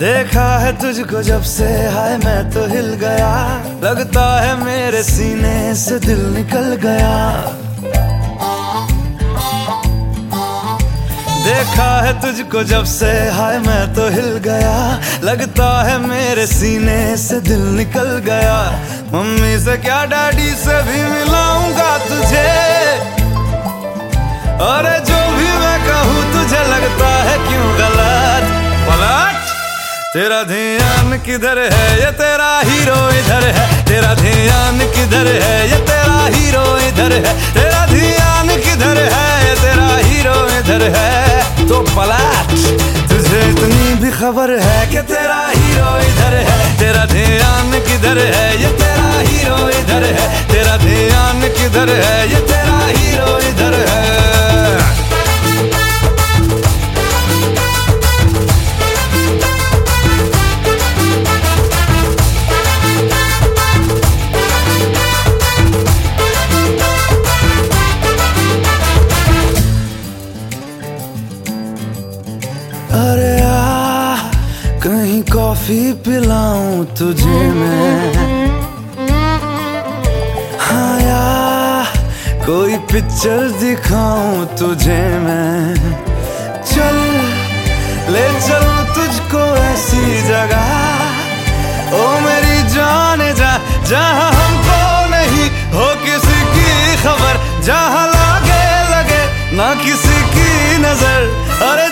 तुझको जब से, हाय मैं तो हिल गया। लगता है मेरे सीने से दिल निकल गया। देखा है तुझको जब से, हाय मैं तो हिल गया। लगता है मेरे सीने से दिल निकल गया। मम्मी से क्या, डैडी से भी मिलाऊँगा तुझे। तेरा ध्यान किधर है? ये तेरा हीरो इधर है। तेरा ध्यान किधर है? ये तेरा हीरो इधर है। तेरा ध्यान किधर है? ये तेरा हीरो इधर है। तो पलट, तुझे इतनी भी खबर है कि तेरा हीरो इधर है। तेरा ध्यान किधर है? ये तेरा हीरो इधर है। तेरा ध्यान किधर है? ये कहीं कॉफ़ी पिलाऊं तुझे मैं? हाँ यार कोई पिक्चर दिखाऊँ तुझे मैं? चल, ले चलूँ तुझको ऐसी जगह। ओ मेरी जान जा, जहाँ हमको नहीं हो किसी की खबर। जहाँ लागे लगे, ना किसी की नज़र। अरे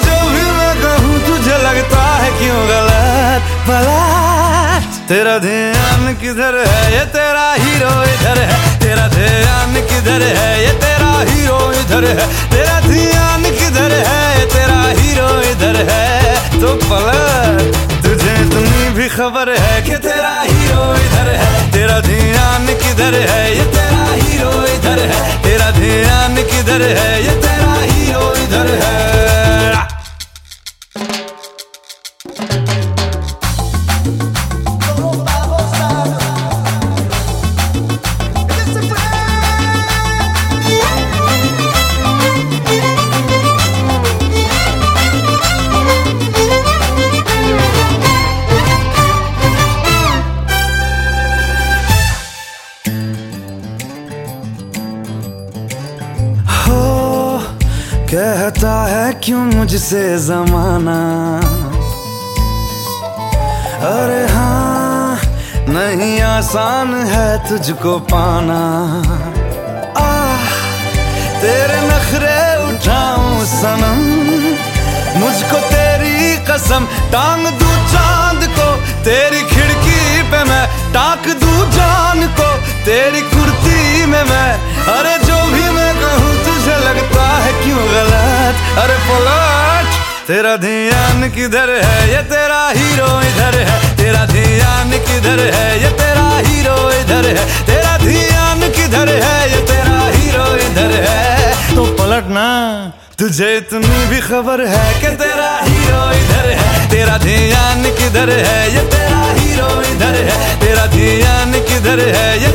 पलट तेरा ध्यान किधर है? ये तेरा हीरो इधर है। तेरा ध्यान किधर है? ये तेरा हीरो इधर है। तेरा ध्यान किधर है? ये तेरा हीरो इधर है। तो पलट तुझे तुम्हें भी खबर है कि तेरा हीरो इधर है। तेरा ध्यान किधर है? ये तेरा हीरो इधर है। तेरा ध्यान किधर है? कहता है, क्यों मुझसे जमाना? अरे हाँ नहीं आसान है तुझको पाना। आ तेरे नखरे उठाऊं सनम, मुझको तेरी कसम टांग दू चाँद को। तेरी खिड़की पे मैं टाक दू जान को, तेरी कुर्ती में मैं। अरे अरे पलट तेरा ध्यान किधर है? ये तेरा हीरो इधर है। तेरा ध्यान किधर है? ये तेरा हीरो इधर है। तेरा ध्यान किधर है? ये तेरा हीरो इधर है। तो पलटना तुझे इतनी भी खबर है कि तेरा हीरो इधर है। तेरा ध्यान किधर है? ये तेरा हीरो इधर है। तेरा ध्यान किधर है? ये